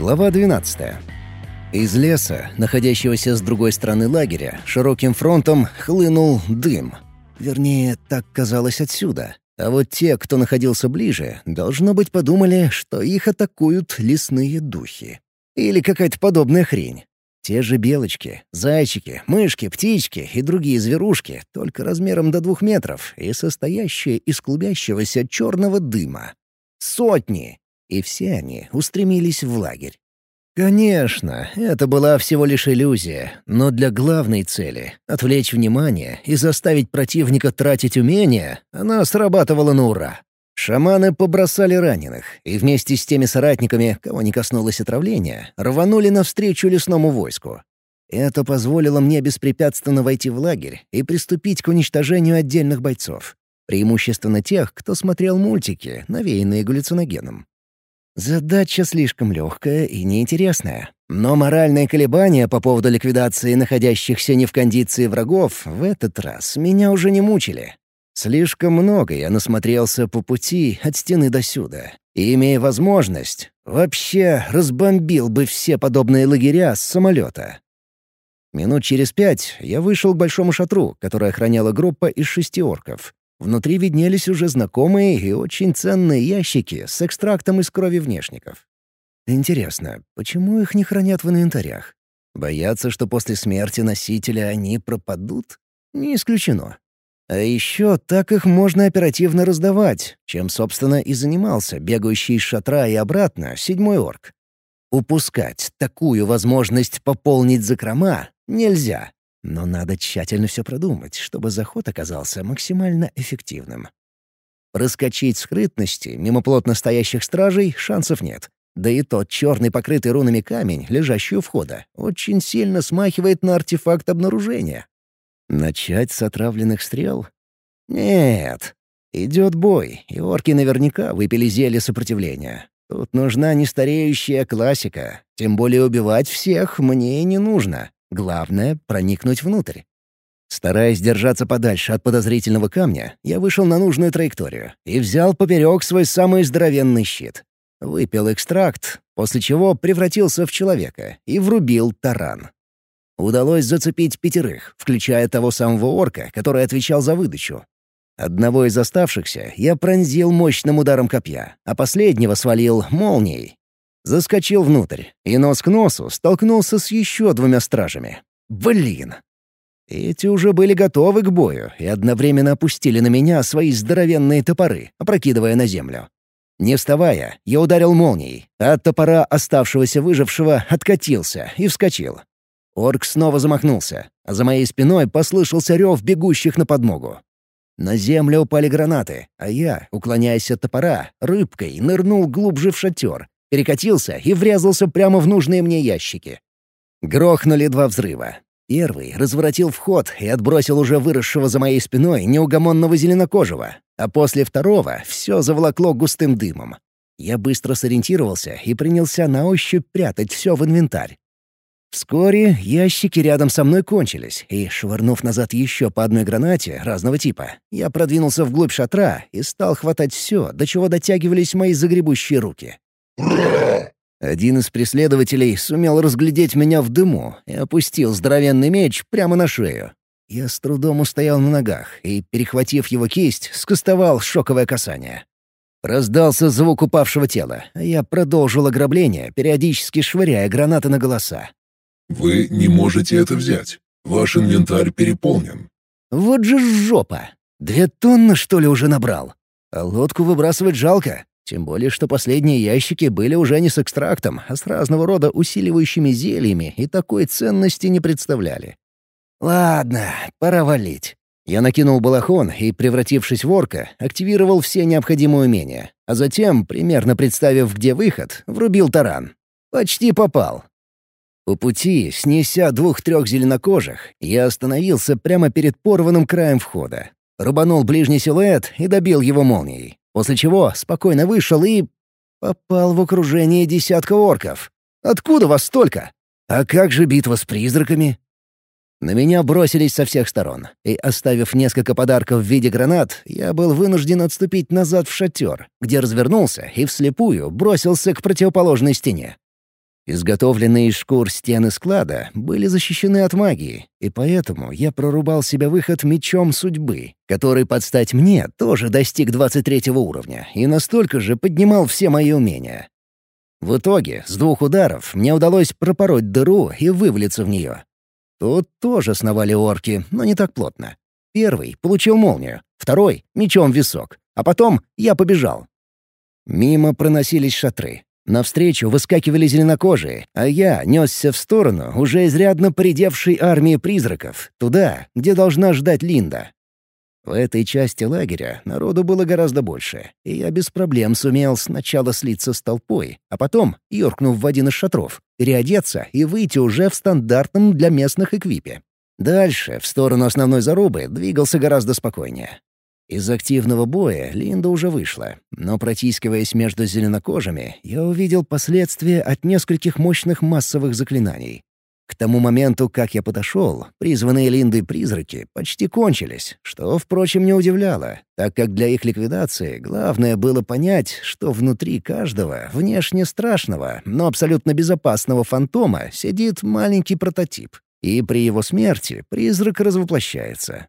Глава 12. Из леса, находящегося с другой стороны лагеря, широким фронтом хлынул дым. Вернее, так казалось отсюда. А вот те, кто находился ближе, должно быть, подумали, что их атакуют лесные духи. Или какая-то подобная хрень. Те же белочки, зайчики, мышки, птички и другие зверушки, только размером до двух метров и состоящие из клубящегося черного дыма. Сотни! И все они устремились в лагерь. Конечно, это была всего лишь иллюзия, но для главной цели — отвлечь внимание и заставить противника тратить умения — она срабатывала на ура. Шаманы побросали раненых, и вместе с теми соратниками, кого не коснулось отравления, рванули навстречу лесному войску. Это позволило мне беспрепятственно войти в лагерь и приступить к уничтожению отдельных бойцов. Преимущественно тех, кто смотрел мультики, навеянные галлюциногеном. Задача слишком легкая и неинтересная. Но моральные колебания по поводу ликвидации находящихся не в кондиции врагов в этот раз меня уже не мучили. Слишком много я насмотрелся по пути от стены до сюда. И, имея возможность, вообще разбомбил бы все подобные лагеря с самолета. Минут через пять я вышел к большому шатру, который охраняла группа из шести орков. Внутри виднелись уже знакомые и очень ценные ящики с экстрактом из крови внешников. Интересно, почему их не хранят в инвентарях? Боятся, что после смерти носителя они пропадут? Не исключено. А еще так их можно оперативно раздавать, чем, собственно, и занимался бегающий из шатра и обратно седьмой орк. Упускать такую возможность пополнить закрома нельзя. Но надо тщательно все продумать, чтобы заход оказался максимально эффективным. Проскочить скрытности мимо плотно стоящих стражей шансов нет. Да и тот черный покрытый рунами камень, лежащий у входа, очень сильно смахивает на артефакт обнаружения. Начать с отравленных стрел? Нет. Идет бой, и орки наверняка выпили зелье сопротивления. Тут нужна нестареющая классика. Тем более убивать всех мне не нужно. Главное — проникнуть внутрь. Стараясь держаться подальше от подозрительного камня, я вышел на нужную траекторию и взял поперек свой самый здоровенный щит. Выпил экстракт, после чего превратился в человека и врубил таран. Удалось зацепить пятерых, включая того самого орка, который отвечал за выдачу. Одного из оставшихся я пронзил мощным ударом копья, а последнего свалил молнией, Заскочил внутрь и нос к носу столкнулся с еще двумя стражами. Блин! Эти уже были готовы к бою и одновременно опустили на меня свои здоровенные топоры, опрокидывая на землю. Не вставая, я ударил молнией, а от топора оставшегося выжившего откатился и вскочил. Орк снова замахнулся, а за моей спиной послышался рев бегущих на подмогу. На землю упали гранаты, а я, уклоняясь от топора, рыбкой нырнул глубже в шатер перекатился и врезался прямо в нужные мне ящики. Грохнули два взрыва. Первый разворотил вход и отбросил уже выросшего за моей спиной неугомонного зеленокожего, а после второго все заволокло густым дымом. Я быстро сориентировался и принялся на ощупь прятать все в инвентарь. Вскоре ящики рядом со мной кончились, и, швырнув назад еще по одной гранате разного типа, я продвинулся вглубь шатра и стал хватать все, до чего дотягивались мои загребущие руки. Один из преследователей сумел разглядеть меня в дыму и опустил здоровенный меч прямо на шею. Я с трудом устоял на ногах и, перехватив его кисть, скостовал шоковое касание. Раздался звук упавшего тела, а я продолжил ограбление, периодически швыряя гранаты на голоса. «Вы не можете это взять. Ваш инвентарь переполнен». «Вот же жопа! Две тонны, что ли, уже набрал? А лодку выбрасывать жалко. Тем более, что последние ящики были уже не с экстрактом, а с разного рода усиливающими зельями и такой ценности не представляли. «Ладно, пора валить». Я накинул балахон и, превратившись в орка, активировал все необходимые умения, а затем, примерно представив, где выход, врубил таран. Почти попал. По пути, снеся двух-трех зеленокожих, я остановился прямо перед порванным краем входа. Рубанул ближний силуэт и добил его молнией. После чего спокойно вышел и... попал в окружение десятка орков. Откуда вас столько? А как же битва с призраками? На меня бросились со всех сторон, и, оставив несколько подарков в виде гранат, я был вынужден отступить назад в шатер, где развернулся и вслепую бросился к противоположной стене. Изготовленные из шкур стены склада были защищены от магии, и поэтому я прорубал себе выход мечом судьбы, который под стать мне тоже достиг 23 уровня и настолько же поднимал все мои умения. В итоге, с двух ударов мне удалось пропороть дыру и вывалиться в нее. Тут тоже сновали орки, но не так плотно. Первый получил молнию, второй — мечом в висок, а потом я побежал. Мимо проносились шатры. Навстречу выскакивали зеленокожие, а я несся в сторону уже изрядно поредевшей армии призраков, туда, где должна ждать Линда. В этой части лагеря народу было гораздо больше, и я без проблем сумел сначала слиться с толпой, а потом, юркнув в один из шатров, переодеться и выйти уже в стандартном для местных эквипе. Дальше, в сторону основной зарубы, двигался гораздо спокойнее. Из активного боя Линда уже вышла, но протискиваясь между зеленокожими, я увидел последствия от нескольких мощных массовых заклинаний. К тому моменту, как я подошел, призванные Линдой призраки почти кончились, что, впрочем, не удивляло, так как для их ликвидации главное было понять, что внутри каждого, внешне страшного, но абсолютно безопасного фантома сидит маленький прототип, и при его смерти призрак развоплощается.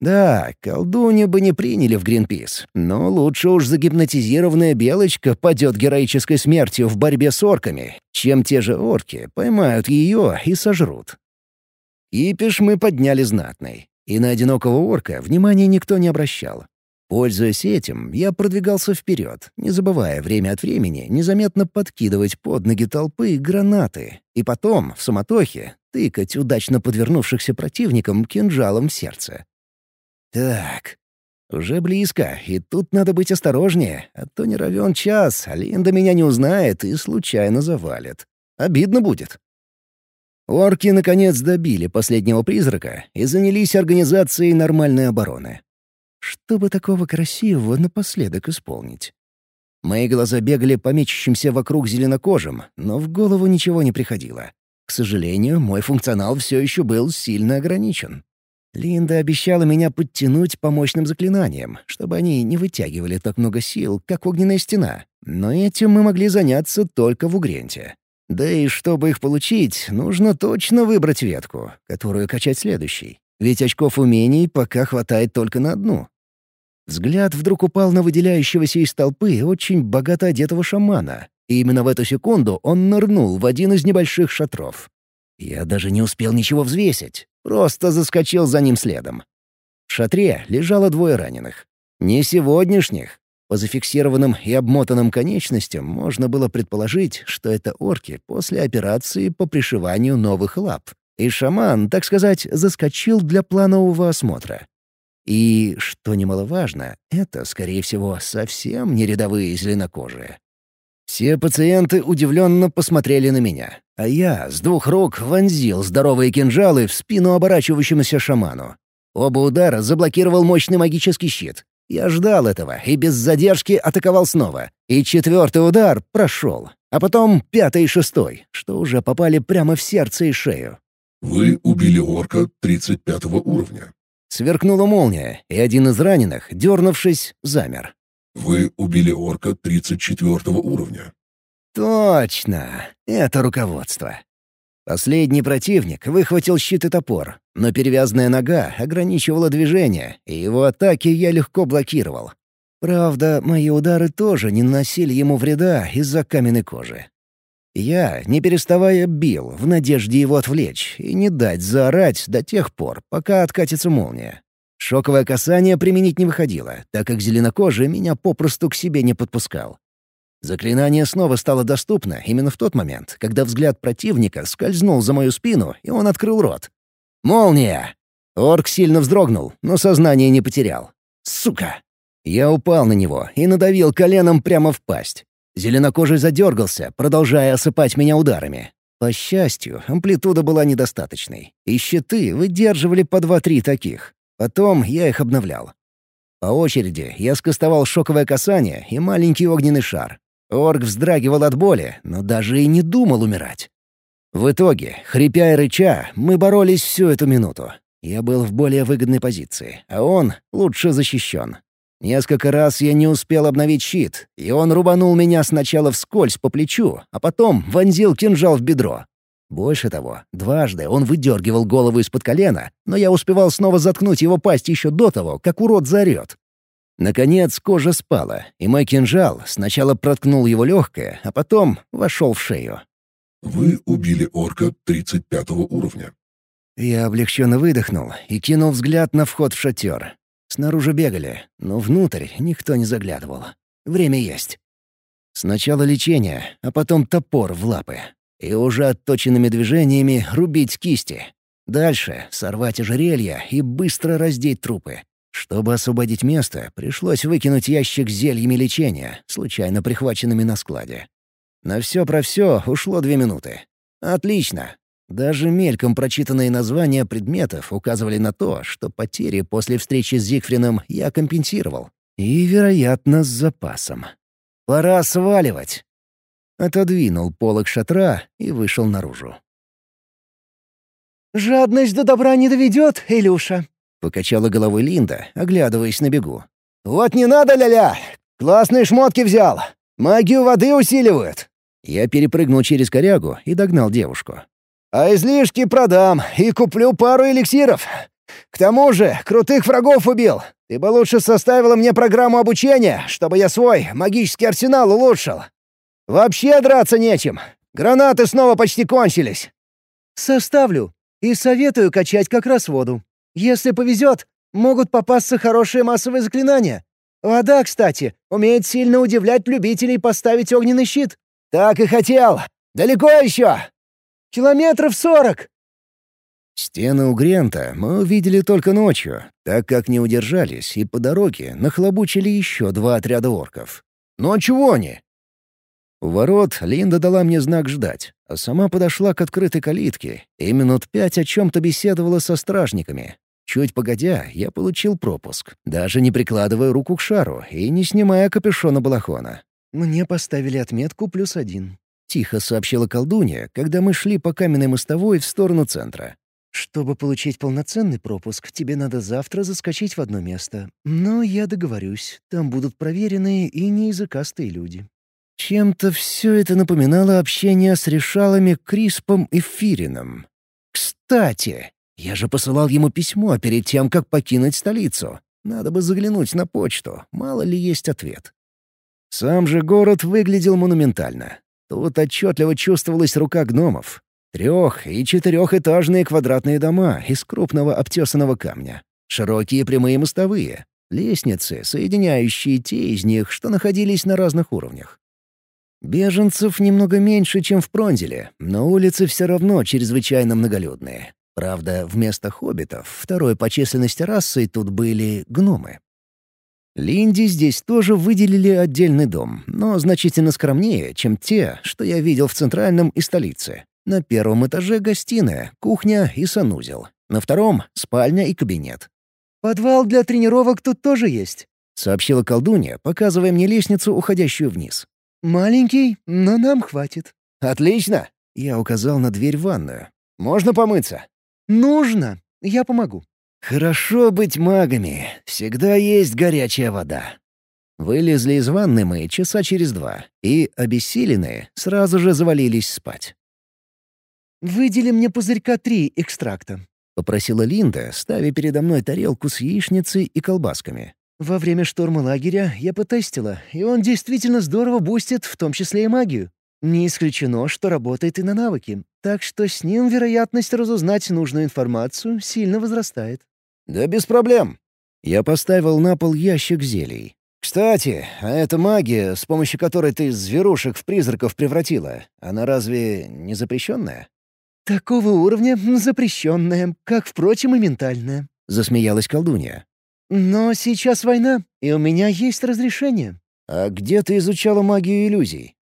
Да, колдунья бы не приняли в Гринпис, но лучше уж загипнотизированная белочка падет героической смертью в борьбе с орками, чем те же орки поймают ее и сожрут. Кипиш мы подняли знатный, и на одинокого орка внимания никто не обращал. Пользуясь этим, я продвигался вперед, не забывая время от времени незаметно подкидывать под ноги толпы гранаты, и потом, в суматохе, тыкать удачно подвернувшихся противникам кинжалом в сердце. Так, уже близко, и тут надо быть осторожнее, а то не равен час, а Линда меня не узнает и случайно завалит. Обидно будет. Орки, наконец, добили последнего призрака и занялись организацией нормальной обороны. Что бы такого красивого напоследок исполнить? Мои глаза бегали по мечущимся вокруг зеленокожим, но в голову ничего не приходило. К сожалению, мой функционал все еще был сильно ограничен. Линда обещала меня подтянуть по мощным заклинаниям, чтобы они не вытягивали так много сил, как огненная стена. Но этим мы могли заняться только в Угренте. Да и чтобы их получить, нужно точно выбрать ветку, которую качать следующей. Ведь очков умений пока хватает только на одну. Взгляд вдруг упал на выделяющегося из толпы очень богато одетого шамана. И именно в эту секунду он нырнул в один из небольших шатров. Я даже не успел ничего взвесить. Просто заскочил за ним следом. В шатре лежало двое раненых. Не сегодняшних. По зафиксированным и обмотанным конечностям можно было предположить, что это орки после операции по пришиванию новых лап. И шаман, так сказать, заскочил для планового осмотра. И, что немаловажно, это, скорее всего, совсем не рядовые зеленокожие. Все пациенты удивленно посмотрели на меня, а я с двух рук вонзил здоровые кинжалы в спину оборачивающемуся шаману. Оба удара заблокировал мощный магический щит. Я ждал этого и без задержки атаковал снова. И четвертый удар прошел, а потом пятый и шестой, что уже попали прямо в сердце и шею. Вы убили орка 35 уровня. Сверкнула молния, и один из раненых, дернувшись, замер. Вы убили орка 34 уровня. Точно! Это руководство. Последний противник выхватил щит и топор, но перевязанная нога ограничивала движение, и его атаки я легко блокировал. Правда, мои удары тоже не наносили ему вреда из-за каменной кожи. Я, не переставая, бил, в надежде его отвлечь и не дать заорать до тех пор, пока откатится молния. Шоковое касание применить не выходило, так как зеленокожий меня попросту к себе не подпускал. Заклинание снова стало доступно именно в тот момент, когда взгляд противника скользнул за мою спину, и он открыл рот. «Молния!» Орк сильно вздрогнул, но сознание не потерял. «Сука!» Я упал на него и надавил коленом прямо в пасть. Зеленокожий задергался, продолжая осыпать меня ударами. По счастью, амплитуда была недостаточной, и щиты выдерживали по два-три таких. Потом я их обновлял. По очереди я скостовал шоковое касание и маленький огненный шар. Орг вздрагивал от боли, но даже и не думал умирать. В итоге, хрипя и рыча, мы боролись всю эту минуту. Я был в более выгодной позиции, а он лучше защищен. Несколько раз я не успел обновить щит, и он рубанул меня сначала вскользь по плечу, а потом вонзил кинжал в бедро. Больше того, дважды он выдергивал голову из-под колена, но я успевал снова заткнуть его пасть еще до того, как урод заорет. Наконец кожа спала, и мой кинжал сначала проткнул его легкое, а потом вошел в шею. Вы убили орка 35 уровня. Я облегченно выдохнул и кинул взгляд на вход в шатер. Снаружи бегали, но внутрь никто не заглядывал. Время есть. Сначала лечение, а потом топор в лапы. И уже отточенными движениями рубить кисти. Дальше сорвать ожерелья и быстро раздеть трупы. Чтобы освободить место, пришлось выкинуть ящик с зельями лечения, случайно прихваченными на складе. На все про все ушло две минуты. Отлично. Даже мельком прочитанные названия предметов указывали на то, что потери после встречи с Зигфрином я компенсировал. И, вероятно, с запасом. Пора сваливать. Отодвинул полок шатра и вышел наружу. «Жадность до добра не доведет, Илюша», — покачала головой Линда, оглядываясь на бегу. «Вот не надо, ля-ля! Классные шмотки взял! Магию воды усиливают!» Я перепрыгнул через корягу и догнал девушку. А излишки продам и куплю пару эликсиров. К тому же, крутых врагов убил. Ты бы лучше составила мне программу обучения, чтобы я свой магический арсенал улучшил. Вообще драться нечем. Гранаты снова почти кончились. Составлю. И советую качать как раз воду. Если повезет, могут попасться хорошие массовые заклинания. Вода, кстати, умеет сильно удивлять любителей поставить огненный щит. Так и хотел. Далеко еще? Километров сорок!» Стены у Грента мы увидели только ночью, так как не удержались и по дороге нахлобучили еще два отряда орков. «Ну а чего они?» У ворот Линда дала мне знак ждать, сама подошла к открытой калитке и минут пять о чем-то беседовала со стражниками. Чуть погодя, я получил пропуск, даже не прикладывая руку к шару и не снимая капюшона балахона. «Мне поставили отметку плюс один», — тихо сообщила колдунья, когда мы шли по каменной мостовой в сторону центра. «Чтобы получить полноценный пропуск, тебе надо завтра заскочить в одно место. Но я договорюсь, там будут проверенные и неязыкастые люди». Чем-то все это напоминало общение с решалами Криспом и Фирином. «Кстати, я же посылал ему письмо перед тем, как покинуть столицу. Надо бы заглянуть на почту, мало ли есть ответ». Сам же город выглядел монументально. Тут отчетливо чувствовалась рука гномов. Трех- и четырехэтажные квадратные дома из крупного обтесанного камня. Широкие прямые мостовые. Лестницы, соединяющие те из них, что находились на разных уровнях. Беженцев немного меньше, чем в Пронзеле, но улицы все равно чрезвычайно многолюдные. Правда, вместо хоббитов второй по численности расой тут были гномы. Линди здесь тоже выделили отдельный дом, но значительно скромнее, чем те, что я видел в центральном и столице. На первом этаже гостиная, кухня и санузел. На втором — спальня и кабинет. «Подвал для тренировок тут тоже есть», — сообщила колдунья, показывая мне лестницу, уходящую вниз. «Маленький, но нам хватит». «Отлично!» — я указал на дверь в ванную. «Можно помыться?» «Нужно. Я помогу». Хорошо быть магами. Всегда есть горячая вода. Вылезли из ванны мы часа через два, и, обессиленные, сразу же завалились спать. «Выдели мне пузырька три экстракта», — попросила Линда, ставя передо мной тарелку с яичницей и колбасками. «Во время шторма лагеря я потестила, и он действительно здорово бустит, в том числе и магию. Не исключено, что работает и на навыки, так что с ним вероятность разузнать нужную информацию сильно возрастает. «Да без проблем». Я поставил на пол ящик зелий. «Кстати, а эта магия, с помощью которой ты зверушек в призраков превратила, она разве не запрещенная?» «Такого уровня запрещенная, как, впрочем, и ментальная», — засмеялась колдунья. «Но сейчас война, и у меня есть разрешение». «А где ты изучала магию иллюзий?»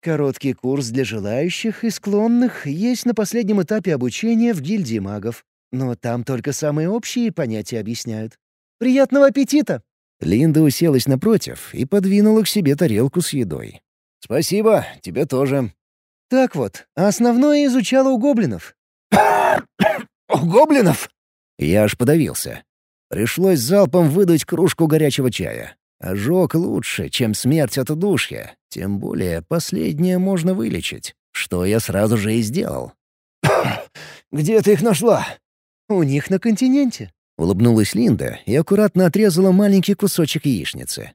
Короткий курс для желающих и склонных есть на последнем этапе обучения в гильдии магов. Но там только самые общие понятия объясняют. Приятного аппетита!» Линда уселась напротив и подвинула к себе тарелку с едой. «Спасибо, тебе тоже». «Так вот, основное изучала у гоблинов». «У гоблинов?» Я аж подавился. Пришлось залпом выдать кружку горячего чая. Ожог лучше, чем смерть от удушья. Тем более последнее можно вылечить, что я сразу же и сделал. «Где ты их нашла?» «У них на континенте», — улыбнулась Линда и аккуратно отрезала маленький кусочек яичницы.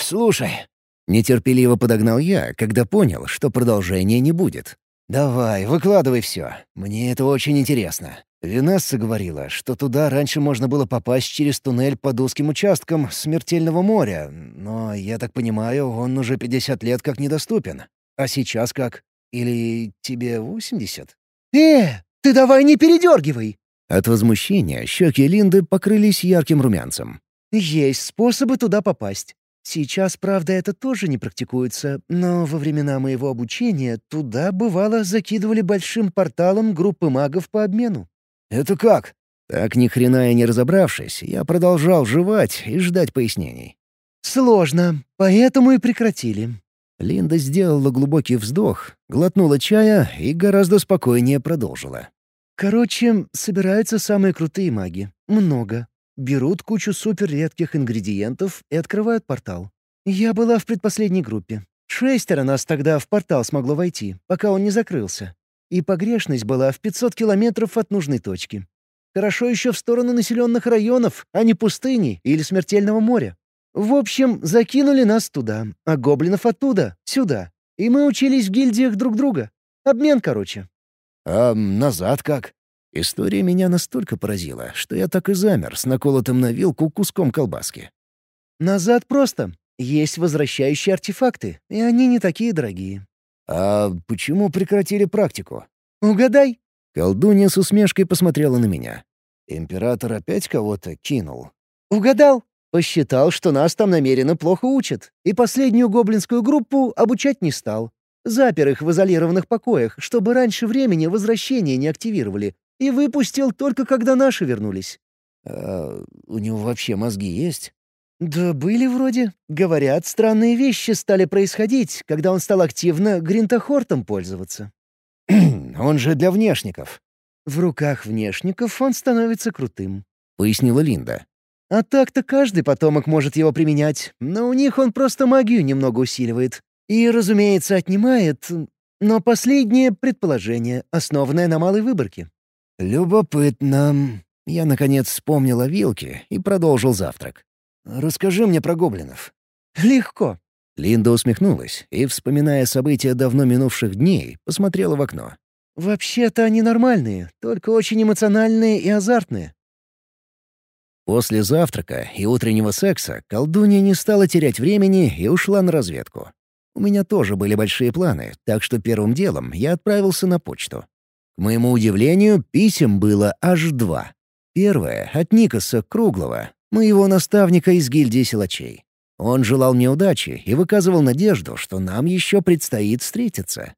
«Слушай». Нетерпеливо подогнал я, когда понял, что продолжения не будет. «Давай, выкладывай все. Мне это очень интересно. Винесса говорила, что туда раньше можно было попасть через туннель под узким участком смертельного моря, но, я так понимаю, он уже 50 лет как недоступен. А сейчас как? Или тебе 80? «Э, ты давай не передергивай!» От возмущения щеки Линды покрылись ярким румянцем. «Есть способы туда попасть. Сейчас, правда, это тоже не практикуется, но во времена моего обучения туда, бывало, закидывали большим порталом группы магов по обмену. «Это как?» Так ни хрена и не разобравшись, я продолжал жевать и ждать пояснений. «Сложно, поэтому и прекратили». Линда сделала глубокий вздох, глотнула чая и гораздо спокойнее продолжила. «Короче, собираются самые крутые маги. Много. Берут кучу суперредких ингредиентов и открывают портал. Я была в предпоследней группе. Шестеро нас тогда в портал смогло войти, пока он не закрылся и погрешность была в 500 километров от нужной точки. Хорошо еще в сторону населенных районов, а не пустыни или смертельного моря. В общем, закинули нас туда, а гоблинов оттуда, сюда. И мы учились в гильдиях друг друга. Обмен, короче. А назад как? История меня настолько поразила, что я так и замер с наколотым на вилку куском колбаски. Назад просто. Есть возвращающие артефакты, и они не такие дорогие. «А почему прекратили практику?» «Угадай». Колдунья с усмешкой посмотрела на меня. «Император опять кого-то кинул?» «Угадал. Посчитал, что нас там намеренно плохо учат, и последнюю гоблинскую группу обучать не стал. Запер их в изолированных покоях, чтобы раньше времени возвращение не активировали, и выпустил только когда наши вернулись». «А у него вообще мозги есть?» «Да были вроде. Говорят, странные вещи стали происходить, когда он стал активно гринтохортом пользоваться». «Он же для внешников». «В руках внешников он становится крутым», — пояснила Линда. «А так-то каждый потомок может его применять, но у них он просто магию немного усиливает. И, разумеется, отнимает, но последнее — предположение, основанное на малой выборке». «Любопытно». Я, наконец, вспомнил о вилке и продолжил завтрак. Расскажи мне про гоблинов». «Легко». Линда усмехнулась и, вспоминая события давно минувших дней, посмотрела в окно. «Вообще-то они нормальные, только очень эмоциональные и азартные». После завтрака и утреннего секса колдунья не стала терять времени и ушла на разведку. У меня тоже были большие планы, так что первым делом я отправился на почту. Моему удивлению, писем было аж два. Первое — от Никаса Круглого, моего наставника из гильдии силачей. Он желал мне удачи и выказывал надежду, что нам еще предстоит встретиться.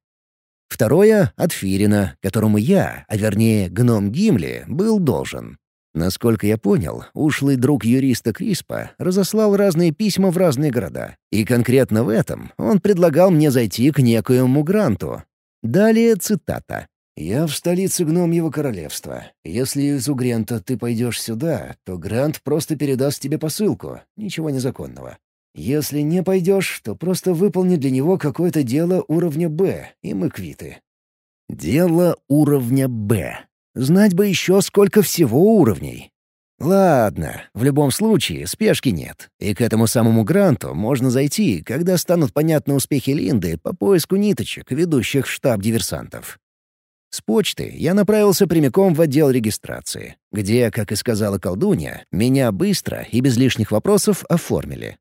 Второе — от Фирина, которому я, а вернее гном Гимли, был должен. Насколько я понял, ушлый друг юриста Криспа разослал разные письма в разные города, и конкретно в этом он предлагал мне зайти к некоему Гранту. Далее цитата. «Я в столице гномьего королевства. Если из Угрента ты пойдешь сюда, то Грант просто передаст тебе посылку. Ничего незаконного. Если не пойдешь, то просто выполни для него какое-то дело уровня «Б», и мы квиты». Дело уровня «Б». Знать бы еще, сколько всего уровней. Ладно, в любом случае, спешки нет. И к этому самому Гранту можно зайти, когда станут понятны успехи Линды по поиску ниточек, ведущих в штаб диверсантов. С почты я направился прямиком в отдел регистрации, где, как и сказала колдунья, меня быстро и без лишних вопросов оформили.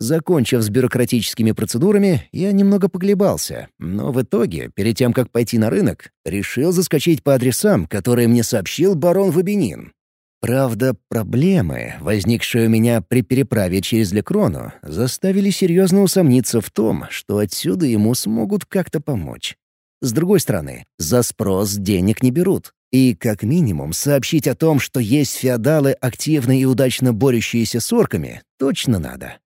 Закончив с бюрократическими процедурами, я немного поглебался, но в итоге, перед тем, как пойти на рынок, решил заскочить по адресам, которые мне сообщил барон Вабинин. Правда, проблемы, возникшие у меня при переправе через Лекрону, заставили серьезно усомниться в том, что отсюда ему смогут как-то помочь. С другой стороны, за спрос денег не берут. И, как минимум, сообщить о том, что есть феодалы, активно и удачно борющиеся с орками, точно надо.